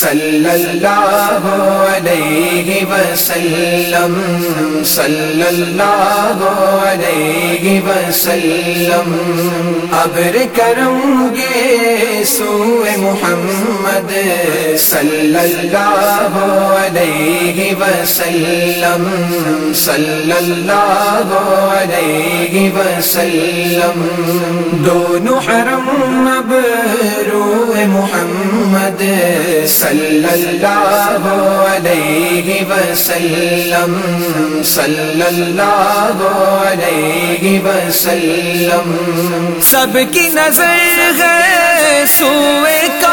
صلی اللہ علیہ وسلم. صلی اللہ علیہ وسلم. ابر کروں گے سوئے محمد. صلی اللہ علیہ وسلم. صلی اللہ علیہ وسلم. دونوں حرم اب محمد صلی اللہ علیہ وسلم صلی اللہ علیہ وسلم۔ سب کی نظر ہے سوئے کا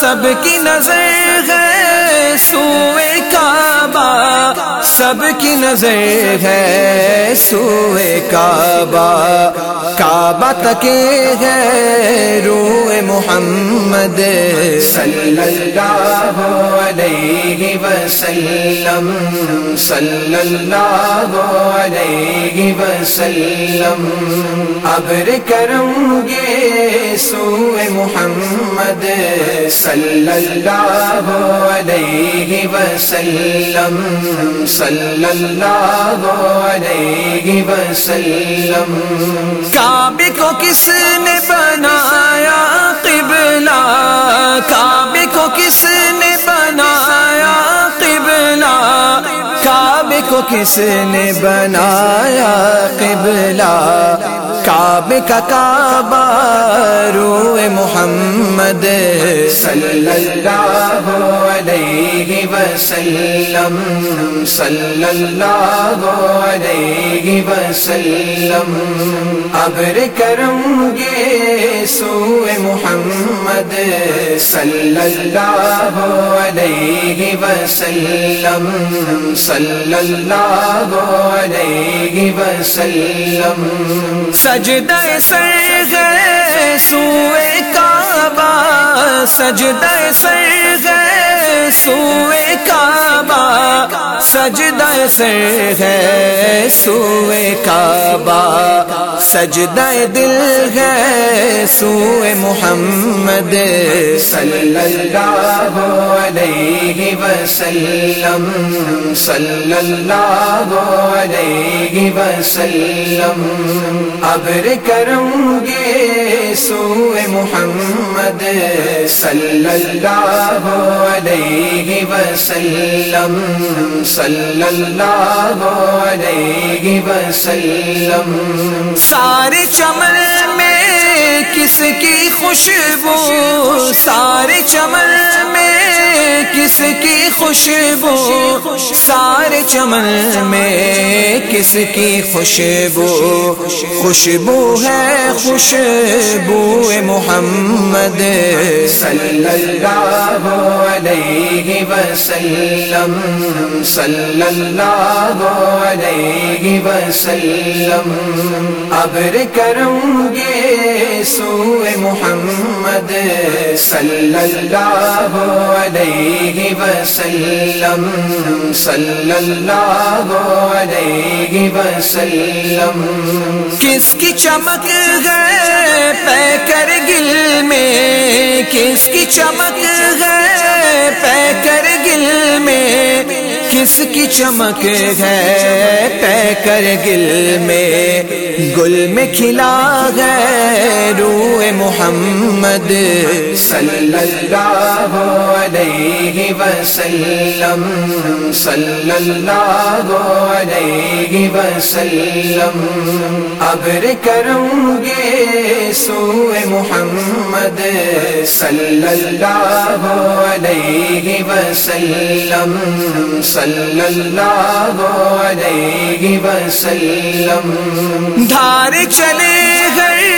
سب کی نظر ہے سوئے کعبہ، سب کی نظر ہے سوئے کعبہ۔ کعبہ تک ہے روئے محمد صلی اللہ علیہ وسلم، صلی اللہ علیہ وسلم۔ ابر کروں گے سوئے محمد صلی اللہ علیہ وسلم. صلی اللہ علیہ وسلم. کعبے کو کس نے بنایا؟ قبلہ. کعبے کو کس نے بنایا؟ قبلہ. کعبے کو کس نے بنایا؟ کا کعبہ روئے محمد صلی اللہ علیہ وسلم صلی اللہ علیہ وسلم ابر کروں گے سوئے محمد صلی اللہ علیہ وسلم، صلی اللہ علیہ وسلم، سجدہ سر گئے سوئے کعبہ، سجدہ سر گئے سوئے کعبہ۔ سجدہ سر ہے سوئے کعبہ۔ سجدہ دل ہے سوئے محمد صلی اللہ علیہ وسلم۔ صلی اللہ علیہ وسلم۔ ابر کروں گے سوئے محمد صلی اللہ علیہ وسلم صلی اللہ علیہ وسلم۔ سارے چمن میں کس کی خوشبو؟ سارے چمن میں کس کی خوشبو؟ سارے چمن میں کس کی خوشبو؟ خوشبو ہے خوشبو محمد صلی اللہ علیہ وسلم۔ صلی اللہ علیہ وسلم ابر کروں گے سوئے محمد صلی اللہ علیہ وسلم صلی اللہ علیہ وسلم. کس کی چمک ہے پے کر گل میں، کس کی چمک ہے کس کی چمک ہے پے کر گل میں گل میں کھلا ہے روئے محمد صلی اللہ علیہ وسلم، صلی اللہ علیہ وسلم۔ ابر کروں گے سوئے محمد صلی اللہ علیہ وسلم، صلی صلی اللہ علیہ وسلم. دھار چلے گئے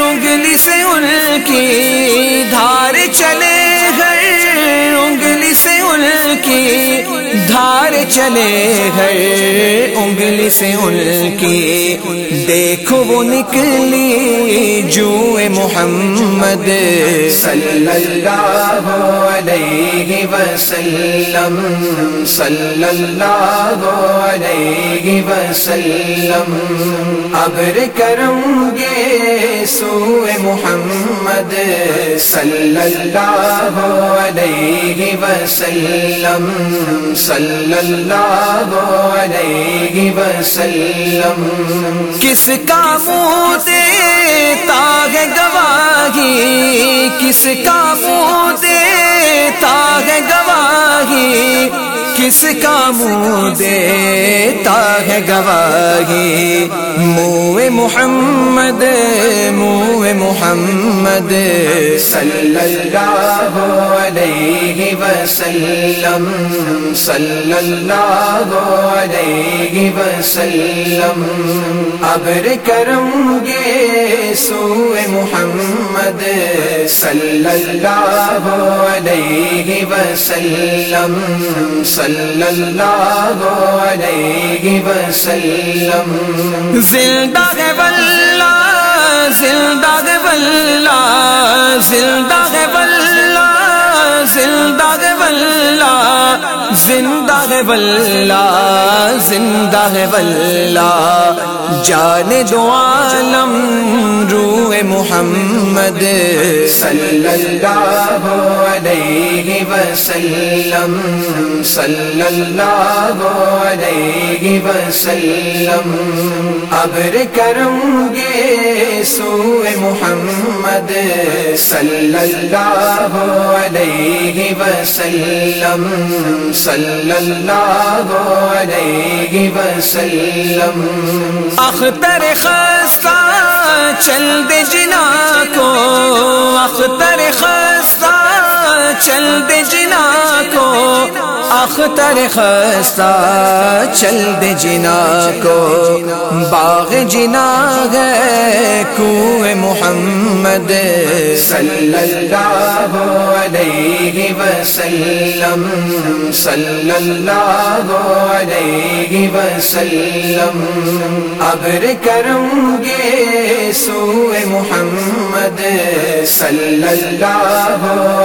انگلی سے ان کی دھار چلے گئے انگلی سے ان کی دھار چلے گئے انگلی سے ان کی دیکھو وہ نکلی جو محمد صلی اللہ علیہ وسلم. صلی اللہ علیہ وسلم. ابر کروں گے سوئے محمد. صلی اللہ علیہ وسلم. صلی اللہ علیہ وسلم. کس کا ہے کس کا منہ گواہی کس کا منہ دیتا ہے گواہی؟ منہ محمد منہ محمد صلی اللہ علیہ وسلم، صلی اللہ علیہ وسلم۔ ابر کروں گے سوئے محمد صلی اللہ علیہ وسلم۔ صلی اللہ علیہ وسلم۔ زندہ ہے واللہ زندہ ہے واللہ زندہ ہے واللہ زندہ زندہ ہے واللہ، زندہ ہے واللہ۔ جان دو عالم روح محمد صلی اللہ علیہ وسلم، صلی اللہ علیہ وسلم۔ ابر کروں گے سوئے محمد صلی اللہ علیہ وسلم۔ صلی اللہ علیہ وسلم. اختر خستہ چل دے جنا کو اختر خستہ چل دے جنا کو اختر خستہ چل دے جنا کو باغ جنا ہے کوئے محمد۔ صلی اللہ علیہ وسلم، صلی اللہ علیہ وسلم۔ ابر کروں گے سوئے محمد۔ صلی اللہ